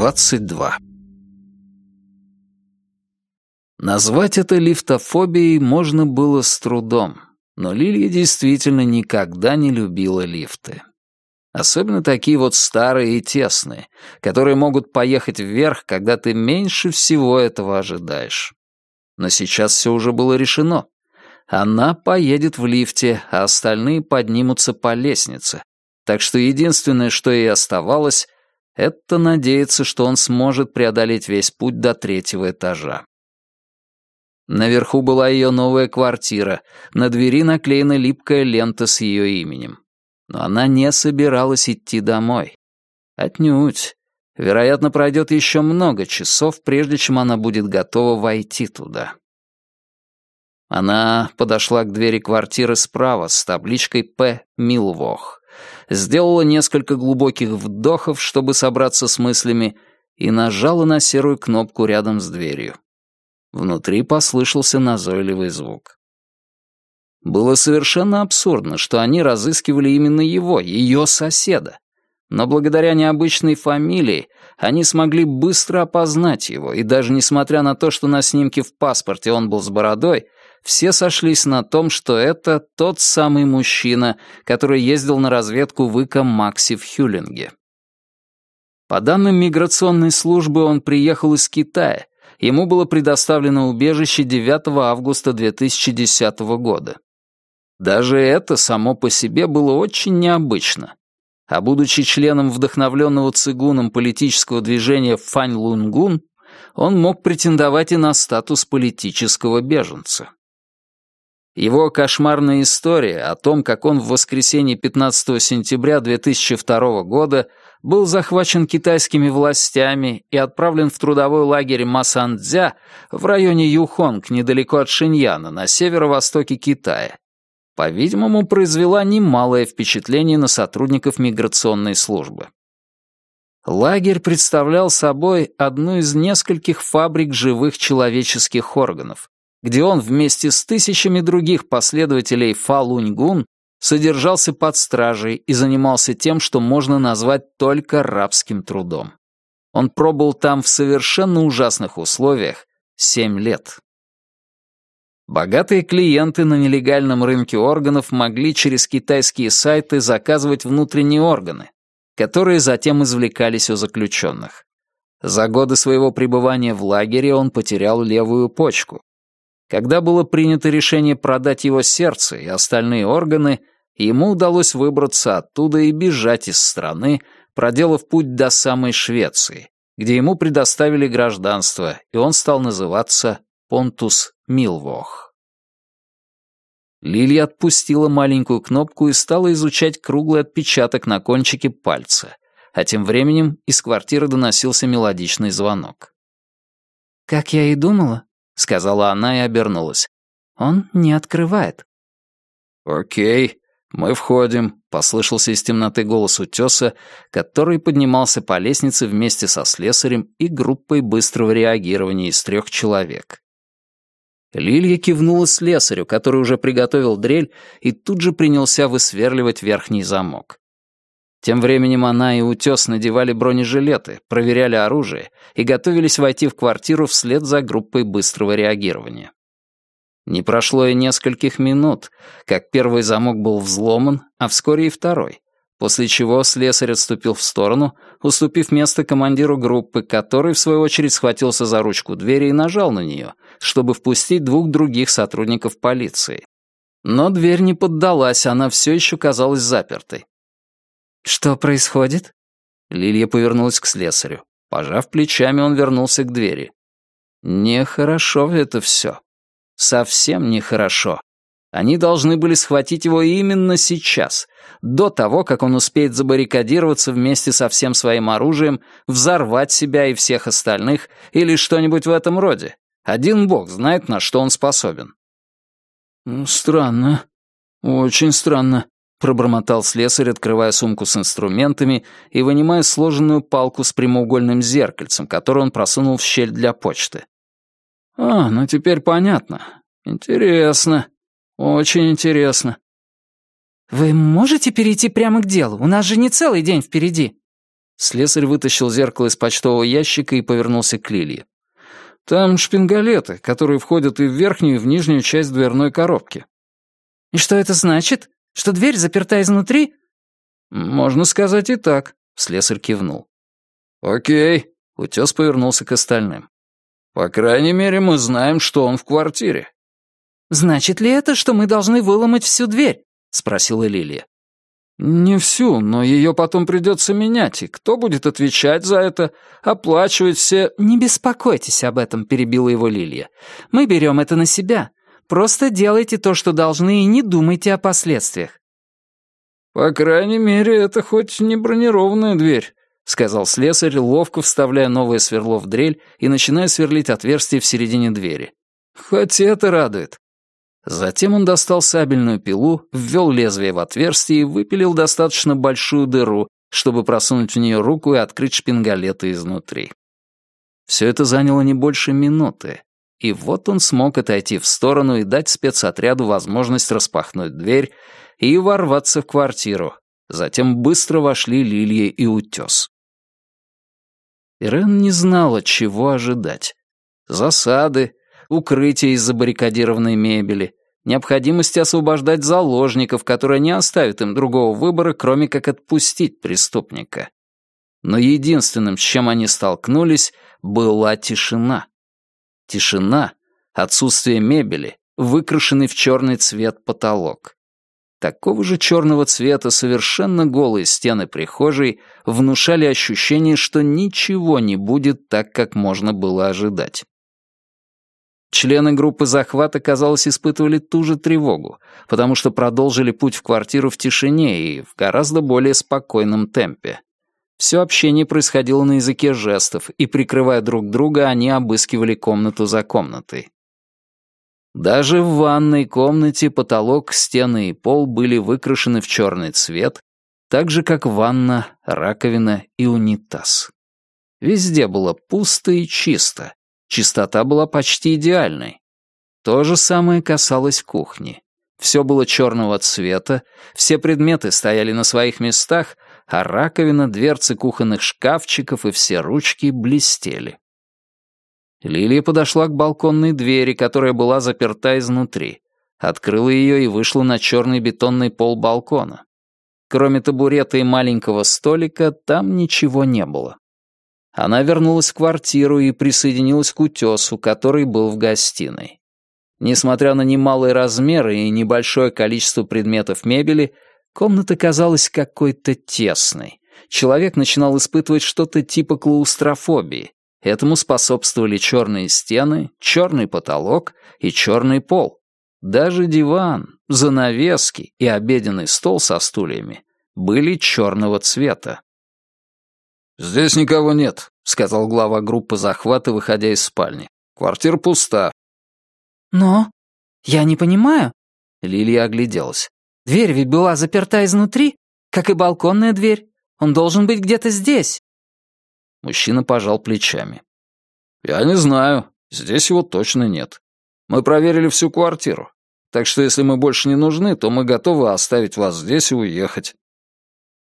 22. Назвать это лифтофобией можно было с трудом, но Лилия действительно никогда не любила лифты. Особенно такие вот старые и тесные, которые могут поехать вверх, когда ты меньше всего этого ожидаешь. Но сейчас все уже было решено. Она поедет в лифте, а остальные поднимутся по лестнице. Так что единственное, что ей оставалось, это надеяться, что он сможет преодолеть весь путь до третьего этажа. Наверху была ее новая квартира, на двери наклеена липкая лента с ее именем. Но она не собиралась идти домой. Отнюдь. Вероятно, пройдет еще много часов, прежде чем она будет готова войти туда. Она подошла к двери квартиры справа с табличкой «П. Милвох», сделала несколько глубоких вдохов, чтобы собраться с мыслями, и нажала на серую кнопку рядом с дверью. Внутри послышался назойливый звук. Было совершенно абсурдно, что они разыскивали именно его, ее соседа. Но благодаря необычной фамилии они смогли быстро опознать его, и даже несмотря на то, что на снимке в паспорте он был с бородой, все сошлись на том, что это тот самый мужчина, который ездил на разведку в Ика Макси в Хюлинге. По данным миграционной службы, он приехал из Китая. Ему было предоставлено убежище 9 августа 2010 года. Даже это само по себе было очень необычно. А будучи членом вдохновленного цигуном политического движения Фань Лунгун, он мог претендовать и на статус политического беженца. Его кошмарная история о том, как он в воскресенье 15 сентября 2002 года был захвачен китайскими властями и отправлен в трудовой лагерь Масандзя в районе Юхонг, недалеко от Шиньяна, на северо-востоке Китая, по-видимому, произвела немалое впечатление на сотрудников миграционной службы. Лагерь представлял собой одну из нескольких фабрик живых человеческих органов, где он вместе с тысячами других последователей Фа Луньгун содержался под стражей и занимался тем, что можно назвать только рабским трудом. Он пробыл там в совершенно ужасных условиях семь лет. Богатые клиенты на нелегальном рынке органов могли через китайские сайты заказывать внутренние органы, которые затем извлекались у заключенных. За годы своего пребывания в лагере он потерял левую почку. Когда было принято решение продать его сердце и остальные органы, ему удалось выбраться оттуда и бежать из страны, проделав путь до самой Швеции, где ему предоставили гражданство, и он стал называться Понтус Милвох. Лилия отпустила маленькую кнопку и стала изучать круглый отпечаток на кончике пальца, а тем временем из квартиры доносился мелодичный звонок. «Как я и думала, — сказала она и обернулась. «Он не открывает». «Окей, мы входим», — послышался из темноты голос утеса, который поднимался по лестнице вместе со слесарем и группой быстрого реагирования из трех человек. Лилья кивнула слесарю, который уже приготовил дрель, и тут же принялся высверливать верхний замок. Тем временем она и Утес надевали бронежилеты, проверяли оружие и готовились войти в квартиру вслед за группой быстрого реагирования. Не прошло и нескольких минут, как первый замок был взломан, а вскоре и второй, после чего слесарь отступил в сторону, уступив место командиру группы, который, в свою очередь, схватился за ручку двери и нажал на нее, чтобы впустить двух других сотрудников полиции. Но дверь не поддалась, она все еще казалась запертой. «Что происходит?» Лилия повернулась к слесарю. Пожав плечами, он вернулся к двери. Нехорошо это все. Совсем нехорошо. Они должны были схватить его именно сейчас, до того, как он успеет забаррикадироваться вместе со всем своим оружием, взорвать себя и всех остальных или что-нибудь в этом роде. Один бог знает, на что он способен. «Странно. Очень странно», пробормотал слесарь, открывая сумку с инструментами и вынимая сложенную палку с прямоугольным зеркальцем, которую он просунул в щель для почты. «А, ну теперь понятно. Интересно. Очень интересно». «Вы можете перейти прямо к делу? У нас же не целый день впереди». Слесарь вытащил зеркало из почтового ящика и повернулся к Лилии. «Там шпингалеты, которые входят и в верхнюю, и в нижнюю часть дверной коробки». «И что это значит? Что дверь заперта изнутри?» «Можно сказать и так», — слесарь кивнул. «Окей», — утес повернулся к остальным. «По крайней мере, мы знаем, что он в квартире». «Значит ли это, что мы должны выломать всю дверь?» — спросила Лилия. «Не всю, но ее потом придется менять, и кто будет отвечать за это, оплачивать все...» «Не беспокойтесь об этом», — перебила его Лилия. «Мы берем это на себя. Просто делайте то, что должны, и не думайте о последствиях». «По крайней мере, это хоть не бронированная дверь», — сказал слесарь, ловко вставляя новое сверло в дрель и начиная сверлить отверстие в середине двери. «Хоть это радует. Затем он достал сабельную пилу, ввел лезвие в отверстие и выпилил достаточно большую дыру, чтобы просунуть в нее руку и открыть шпингалеты изнутри. Все это заняло не больше минуты, и вот он смог отойти в сторону и дать спецотряду возможность распахнуть дверь и ворваться в квартиру. Затем быстро вошли Лилия и Утес. Ирен не знала, чего ожидать. Засады, укрытия из забаррикадированной мебели, необходимости освобождать заложников, которые не оставят им другого выбора, кроме как отпустить преступника. Но единственным, с чем они столкнулись, была тишина. Тишина, отсутствие мебели, выкрашенный в черный цвет потолок. Такого же черного цвета совершенно голые стены прихожей внушали ощущение, что ничего не будет так, как можно было ожидать. Члены группы захвата, казалось, испытывали ту же тревогу, потому что продолжили путь в квартиру в тишине и в гораздо более спокойном темпе. Все общение происходило на языке жестов, и, прикрывая друг друга, они обыскивали комнату за комнатой. Даже в ванной комнате потолок, стены и пол были выкрашены в черный цвет, так же, как ванна, раковина и унитаз. Везде было пусто и чисто, Чистота была почти идеальной. То же самое касалось кухни. Все было черного цвета, все предметы стояли на своих местах, а раковина, дверцы кухонных шкафчиков и все ручки блестели. Лилия подошла к балконной двери, которая была заперта изнутри. Открыла ее и вышла на черный бетонный пол балкона. Кроме табурета и маленького столика, там ничего не было. Она вернулась в квартиру и присоединилась к утесу, который был в гостиной. Несмотря на немалые размеры и небольшое количество предметов мебели, комната казалась какой-то тесной. Человек начинал испытывать что-то типа клаустрофобии. Этому способствовали черные стены, черный потолок и черный пол. Даже диван, занавески и обеденный стол со стульями были черного цвета. «Здесь никого нет», — сказал глава группы захвата, выходя из спальни. «Квартира пуста». «Но? Я не понимаю». Лилия огляделась. «Дверь ведь была заперта изнутри, как и балконная дверь. Он должен быть где-то здесь». Мужчина пожал плечами. «Я не знаю. Здесь его точно нет. Мы проверили всю квартиру. Так что если мы больше не нужны, то мы готовы оставить вас здесь и уехать».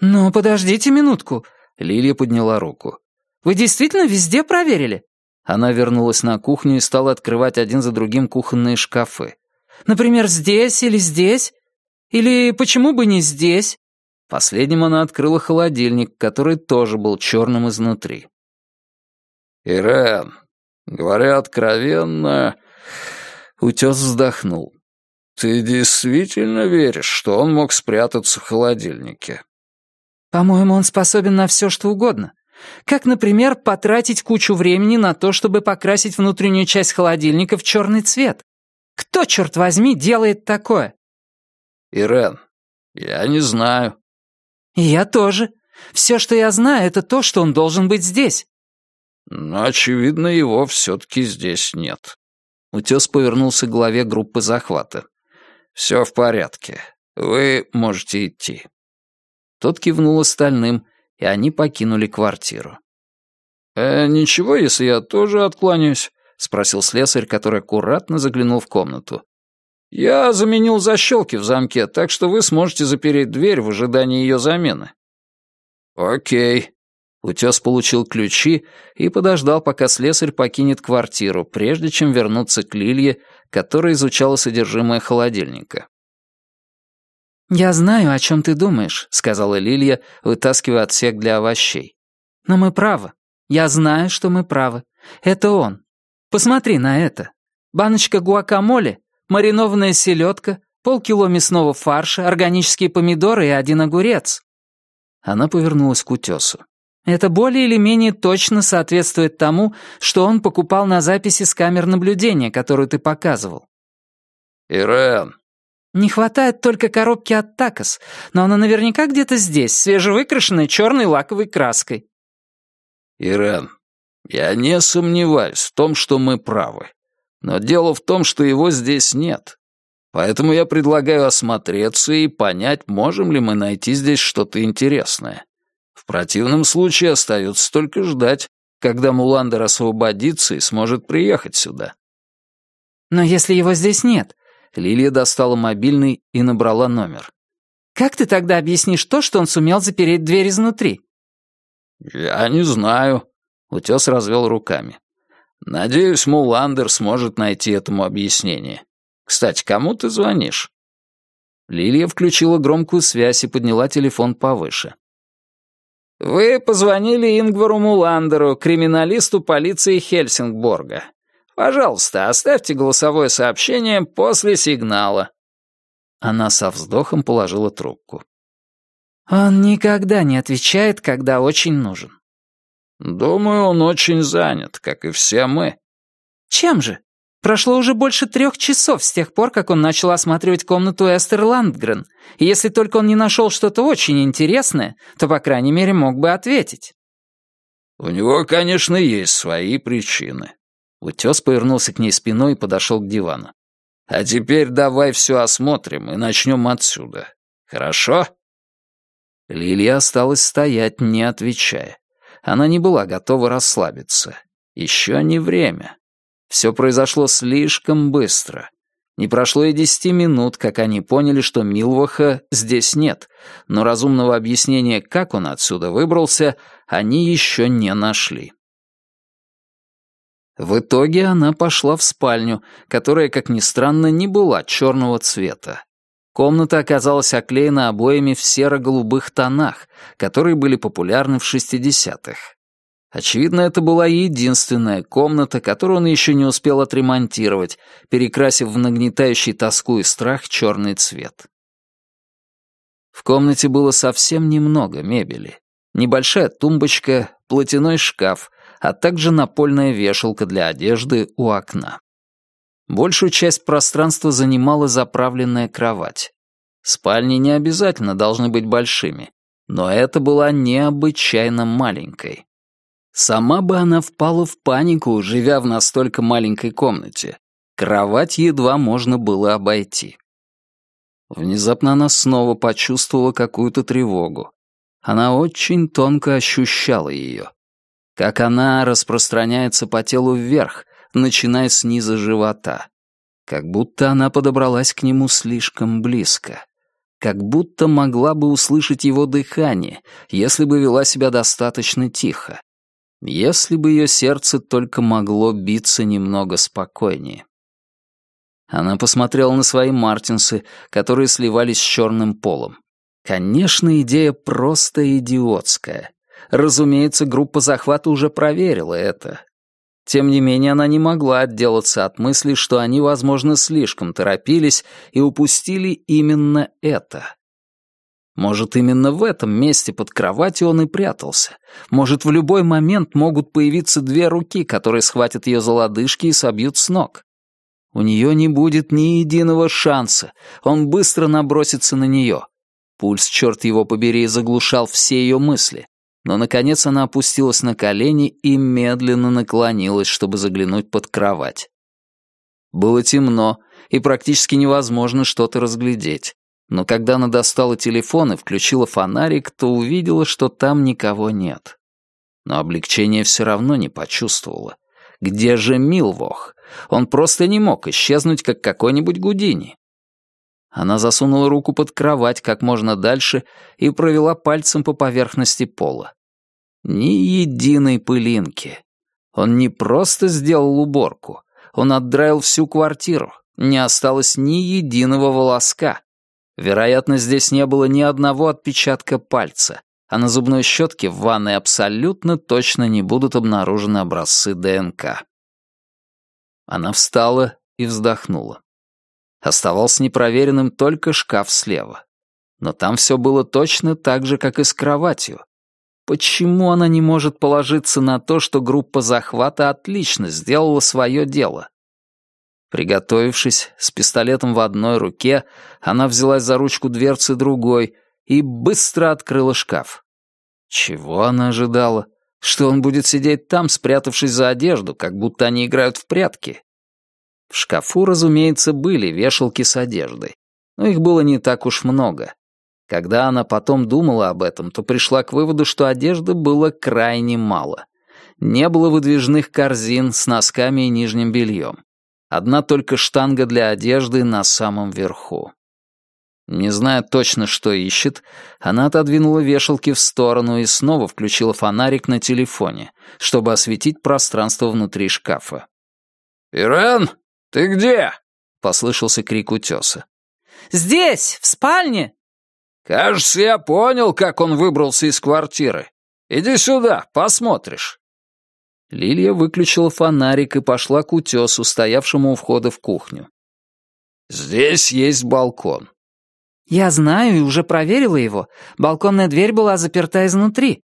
«Но подождите минутку», Лилия подняла руку. «Вы действительно везде проверили?» Она вернулась на кухню и стала открывать один за другим кухонные шкафы. «Например, здесь или здесь? Или почему бы не здесь?» Последним она открыла холодильник, который тоже был черным изнутри. «Ирен, говоря откровенно...» Утес вздохнул. «Ты действительно веришь, что он мог спрятаться в холодильнике?» По-моему, он способен на все, что угодно. Как, например, потратить кучу времени на то, чтобы покрасить внутреннюю часть холодильника в черный цвет. Кто, черт возьми, делает такое? Ирен, я не знаю. Я тоже. Все, что я знаю, это то, что он должен быть здесь. Но, очевидно, его все-таки здесь нет. Утес повернулся к главе группы захвата. «Все в порядке. Вы можете идти». Тот кивнул остальным, и они покинули квартиру. «Э, «Ничего, если я тоже откланяюсь?» — спросил слесарь, который аккуратно заглянул в комнату. «Я заменил защелки в замке, так что вы сможете запереть дверь в ожидании ее замены». «Окей». Утес получил ключи и подождал, пока слесарь покинет квартиру, прежде чем вернуться к Лилье, которая изучала содержимое холодильника. «Я знаю, о чем ты думаешь», — сказала Лилья, вытаскивая отсек для овощей. «Но мы правы. Я знаю, что мы правы. Это он. Посмотри на это. Баночка гуакамоле, маринованная селедка, полкило мясного фарша, органические помидоры и один огурец». Она повернулась к утесу. Это более или менее точно соответствует тому, что он покупал на записи с камер наблюдения, которую ты показывал. «Ирен!» «Не хватает только коробки от Такос, но она наверняка где-то здесь, свежевыкрашенная черной лаковой краской». «Ирен, я не сомневаюсь в том, что мы правы. Но дело в том, что его здесь нет. Поэтому я предлагаю осмотреться и понять, можем ли мы найти здесь что-то интересное. В противном случае остается только ждать, когда Муландер освободится и сможет приехать сюда. Но если его здесь нет... Лилия достала мобильный и набрала номер. Как ты тогда объяснишь то, что он сумел запереть дверь изнутри? Я не знаю. Утес развел руками. Надеюсь, Муландер сможет найти этому объяснение. Кстати, кому ты звонишь? Лилия включила громкую связь и подняла телефон повыше. «Вы позвонили Ингвару Муландеру, криминалисту полиции Хельсингборга. Пожалуйста, оставьте голосовое сообщение после сигнала». Она со вздохом положила трубку. «Он никогда не отвечает, когда очень нужен». «Думаю, он очень занят, как и все мы». «Чем же?» Прошло уже больше трех часов с тех пор, как он начал осматривать комнату Эстер Ландгрен, и если только он не нашел что-то очень интересное, то, по крайней мере, мог бы ответить. «У него, конечно, есть свои причины». Утес повернулся к ней спиной и подошел к дивану. «А теперь давай все осмотрим и начнем отсюда. Хорошо?» Лилия осталась стоять, не отвечая. Она не была готова расслабиться. Еще не время. Все произошло слишком быстро. Не прошло и десяти минут, как они поняли, что Милваха здесь нет, но разумного объяснения, как он отсюда выбрался, они еще не нашли. В итоге она пошла в спальню, которая, как ни странно, не была черного цвета. Комната оказалась оклеена обоями в серо-голубых тонах, которые были популярны в 60-х. Очевидно, это была единственная комната, которую он еще не успел отремонтировать, перекрасив в нагнетающий тоску и страх черный цвет. В комнате было совсем немного мебели. Небольшая тумбочка, платяной шкаф, а также напольная вешалка для одежды у окна. Большую часть пространства занимала заправленная кровать. Спальни не обязательно должны быть большими, но это была необычайно маленькой. Сама бы она впала в панику, живя в настолько маленькой комнате. Кровать едва можно было обойти. Внезапно она снова почувствовала какую-то тревогу. Она очень тонко ощущала ее. Как она распространяется по телу вверх, начиная с низа живота. Как будто она подобралась к нему слишком близко. Как будто могла бы услышать его дыхание, если бы вела себя достаточно тихо. Если бы ее сердце только могло биться немного спокойнее. Она посмотрела на свои мартинсы, которые сливались с черным полом. Конечно, идея просто идиотская. Разумеется, группа захвата уже проверила это. Тем не менее, она не могла отделаться от мысли, что они, возможно, слишком торопились и упустили именно это. Может, именно в этом месте под кроватью он и прятался. Может, в любой момент могут появиться две руки, которые схватят ее за лодыжки и собьют с ног. У нее не будет ни единого шанса. Он быстро набросится на нее. Пульс, черт его побери, заглушал все ее мысли. Но, наконец, она опустилась на колени и медленно наклонилась, чтобы заглянуть под кровать. Было темно, и практически невозможно что-то разглядеть. Но когда она достала телефон и включила фонарик, то увидела, что там никого нет. Но облегчение все равно не почувствовала. Где же Милвох? Он просто не мог исчезнуть, как какой-нибудь Гудини. Она засунула руку под кровать как можно дальше и провела пальцем по поверхности пола. Ни единой пылинки. Он не просто сделал уборку, он отдраил всю квартиру, не осталось ни единого волоска. Вероятно, здесь не было ни одного отпечатка пальца, а на зубной щетке в ванной абсолютно точно не будут обнаружены образцы ДНК. Она встала и вздохнула. Оставался непроверенным только шкаф слева. Но там все было точно так же, как и с кроватью. Почему она не может положиться на то, что группа захвата отлично сделала свое дело? Приготовившись, с пистолетом в одной руке, она взялась за ручку дверцы другой и быстро открыла шкаф. Чего она ожидала? Что он будет сидеть там, спрятавшись за одежду, как будто они играют в прятки? В шкафу, разумеется, были вешалки с одеждой, но их было не так уж много. Когда она потом думала об этом, то пришла к выводу, что одежды было крайне мало. Не было выдвижных корзин с носками и нижним бельем. Одна только штанга для одежды на самом верху. Не зная точно, что ищет, она отодвинула вешалки в сторону и снова включила фонарик на телефоне, чтобы осветить пространство внутри шкафа. «Ирен, ты где?» — послышался крик утеса. «Здесь, в спальне!» «Кажется, я понял, как он выбрался из квартиры. Иди сюда, посмотришь». Лилия выключила фонарик и пошла к утесу, стоявшему у входа в кухню. «Здесь есть балкон». «Я знаю и уже проверила его. Балконная дверь была заперта изнутри».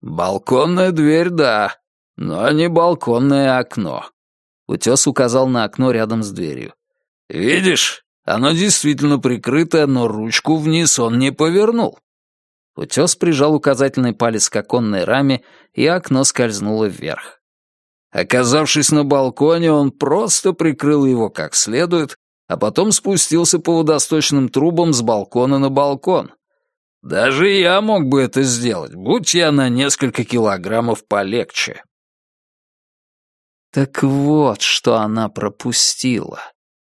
«Балконная дверь, да, но не балконное окно». Утес указал на окно рядом с дверью. «Видишь, оно действительно прикрыто, но ручку вниз он не повернул. Утес прижал указательный палец к оконной раме, и окно скользнуло вверх. Оказавшись на балконе, он просто прикрыл его как следует, а потом спустился по водосточным трубам с балкона на балкон. Даже я мог бы это сделать, будь я на несколько килограммов полегче. Так вот, что она пропустила.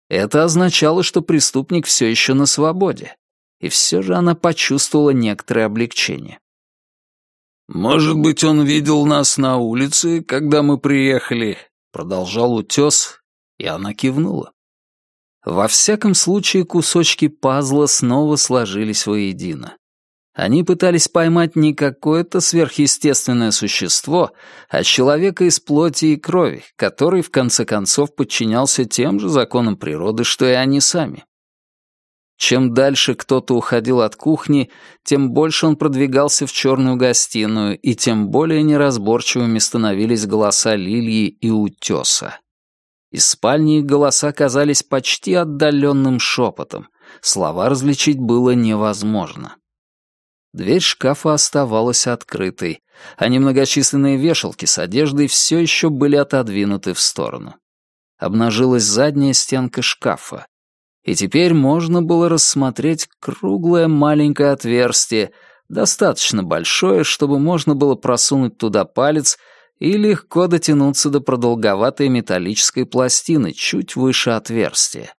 Это означало, что преступник все еще на свободе и все же она почувствовала некоторое облегчение. «Может быть, он видел нас на улице, когда мы приехали?» — продолжал утес, и она кивнула. Во всяком случае, кусочки пазла снова сложились воедино. Они пытались поймать не какое-то сверхъестественное существо, а человека из плоти и крови, который, в конце концов, подчинялся тем же законам природы, что и они сами. Чем дальше кто-то уходил от кухни, тем больше он продвигался в черную гостиную, и тем более неразборчивыми становились голоса Лилии и Утеса. Из спальни их голоса казались почти отдаленным шепотом. Слова различить было невозможно. Дверь шкафа оставалась открытой, а немногочисленные вешалки с одеждой все еще были отодвинуты в сторону. Обнажилась задняя стенка шкафа, и теперь можно было рассмотреть круглое маленькое отверстие, достаточно большое, чтобы можно было просунуть туда палец и легко дотянуться до продолговатой металлической пластины чуть выше отверстия.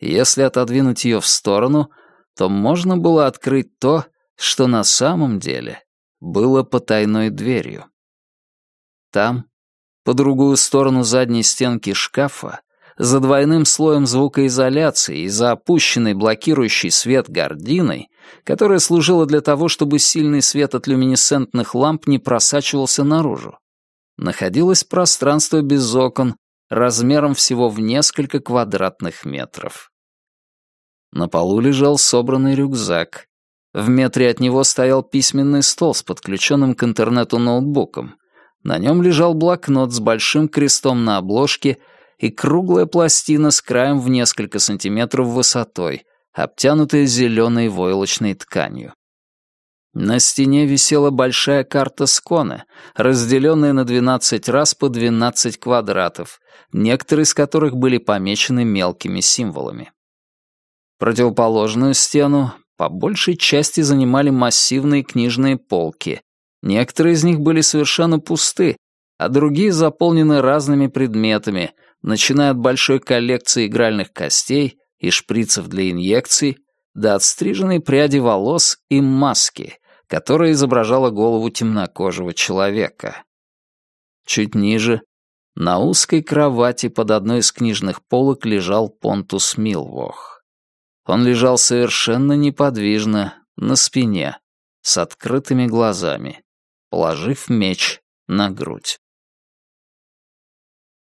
Если отодвинуть ее в сторону, то можно было открыть то, что на самом деле было потайной дверью. Там, по другую сторону задней стенки шкафа, за двойным слоем звукоизоляции и за опущенной блокирующий свет гординой, которая служила для того, чтобы сильный свет от люминесцентных ламп не просачивался наружу, находилось пространство без окон, размером всего в несколько квадратных метров. На полу лежал собранный рюкзак. В метре от него стоял письменный стол с подключенным к интернету ноутбуком. На нем лежал блокнот с большим крестом на обложке — и круглая пластина с краем в несколько сантиметров высотой, обтянутая зеленой войлочной тканью. На стене висела большая карта Скона, разделенная на 12 раз по 12 квадратов, некоторые из которых были помечены мелкими символами. Противоположную стену по большей части занимали массивные книжные полки. Некоторые из них были совершенно пусты, а другие заполнены разными предметами, начиная от большой коллекции игральных костей и шприцев для инъекций, до отстриженной пряди волос и маски, которая изображала голову темнокожего человека. Чуть ниже, на узкой кровати под одной из книжных полок лежал Понтус Милвох. Он лежал совершенно неподвижно, на спине, с открытыми глазами, положив меч на грудь.